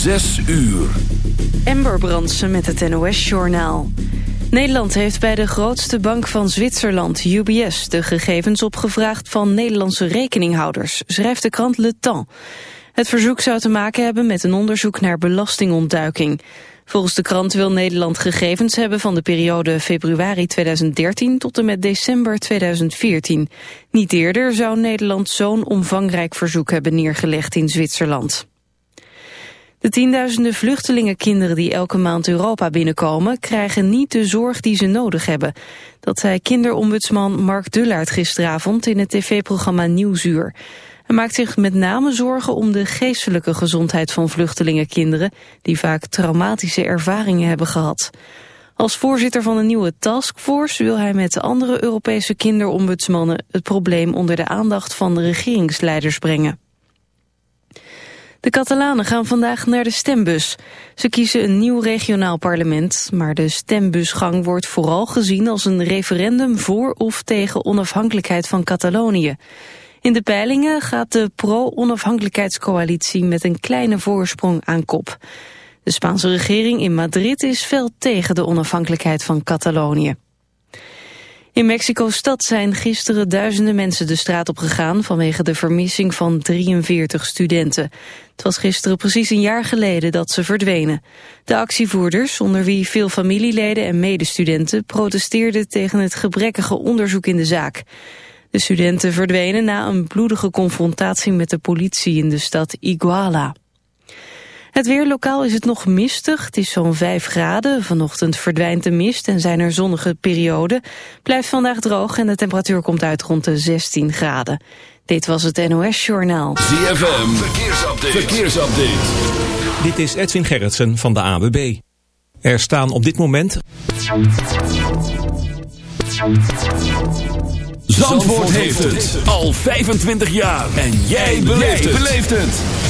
Zes uur. Ember Brandsen met het NOS-journaal. Nederland heeft bij de grootste bank van Zwitserland, UBS... de gegevens opgevraagd van Nederlandse rekeninghouders... schrijft de krant Le Temps. Het verzoek zou te maken hebben met een onderzoek naar belastingontduiking. Volgens de krant wil Nederland gegevens hebben van de periode februari 2013 tot en met december 2014. Niet eerder zou Nederland zo'n omvangrijk verzoek hebben neergelegd in Zwitserland. De tienduizenden vluchtelingenkinderen die elke maand Europa binnenkomen... krijgen niet de zorg die ze nodig hebben. Dat zei kinderombudsman Mark Dullaert gisteravond in het tv-programma Nieuwsuur. Hij maakt zich met name zorgen om de geestelijke gezondheid van vluchtelingenkinderen... die vaak traumatische ervaringen hebben gehad. Als voorzitter van een nieuwe taskforce wil hij met andere Europese kinderombudsmannen... het probleem onder de aandacht van de regeringsleiders brengen. De Catalanen gaan vandaag naar de stembus. Ze kiezen een nieuw regionaal parlement, maar de stembusgang wordt vooral gezien als een referendum voor of tegen onafhankelijkheid van Catalonië. In de peilingen gaat de pro-onafhankelijkheidscoalitie met een kleine voorsprong aan kop. De Spaanse regering in Madrid is fel tegen de onafhankelijkheid van Catalonië. In Mexico-stad zijn gisteren duizenden mensen de straat op gegaan vanwege de vermissing van 43 studenten. Het was gisteren precies een jaar geleden dat ze verdwenen. De actievoerders, onder wie veel familieleden en medestudenten, protesteerden tegen het gebrekkige onderzoek in de zaak. De studenten verdwenen na een bloedige confrontatie met de politie in de stad Iguala. Het weer lokaal is het nog mistig. Het is zo'n 5 graden. Vanochtend verdwijnt de mist en zijn er zonnige perioden. Blijft vandaag droog en de temperatuur komt uit rond de 16 graden. Dit was het NOS Journaal. ZFM, verkeersupdate. verkeersupdate. Dit is Edwin Gerritsen van de AWB. Er staan op dit moment... Zandvoort heeft het al 25 jaar. En jij beleeft het.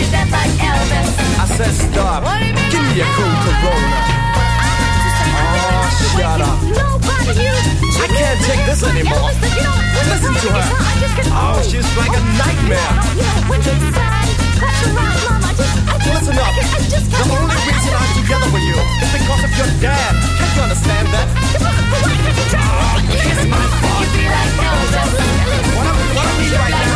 you dance like Elvis. I said stop. Give me a cool Corona. Oh, shut up. Nobody used I can't take this anymore. Listen to her. Oh, she's like a nightmare. Listen up. The only reason I'm together with you is because of your dad. Can't you understand that? Oh, kiss my butt. What are we right now?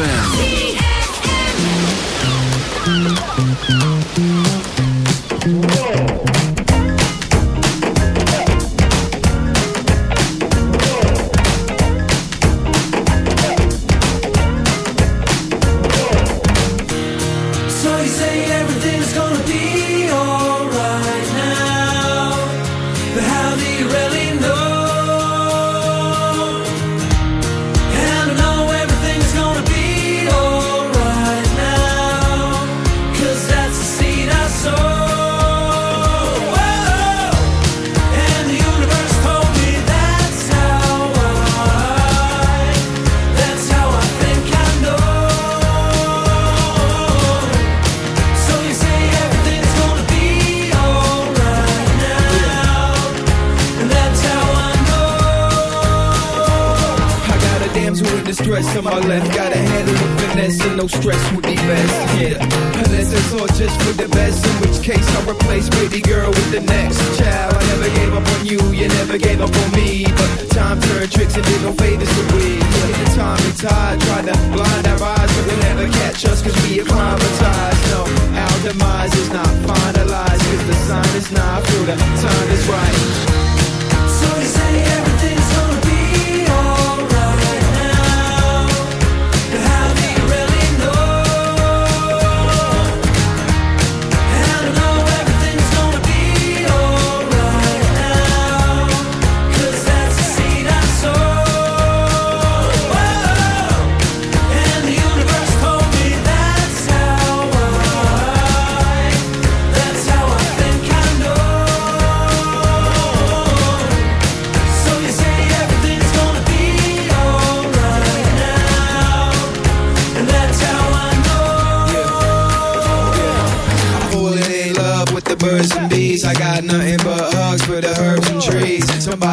ZFM.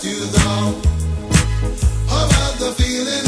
to though. How about the feeling?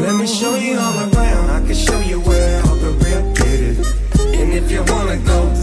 Let me show you all around. I can show you where all the real get it. And if you wanna go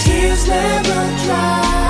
tears never dry.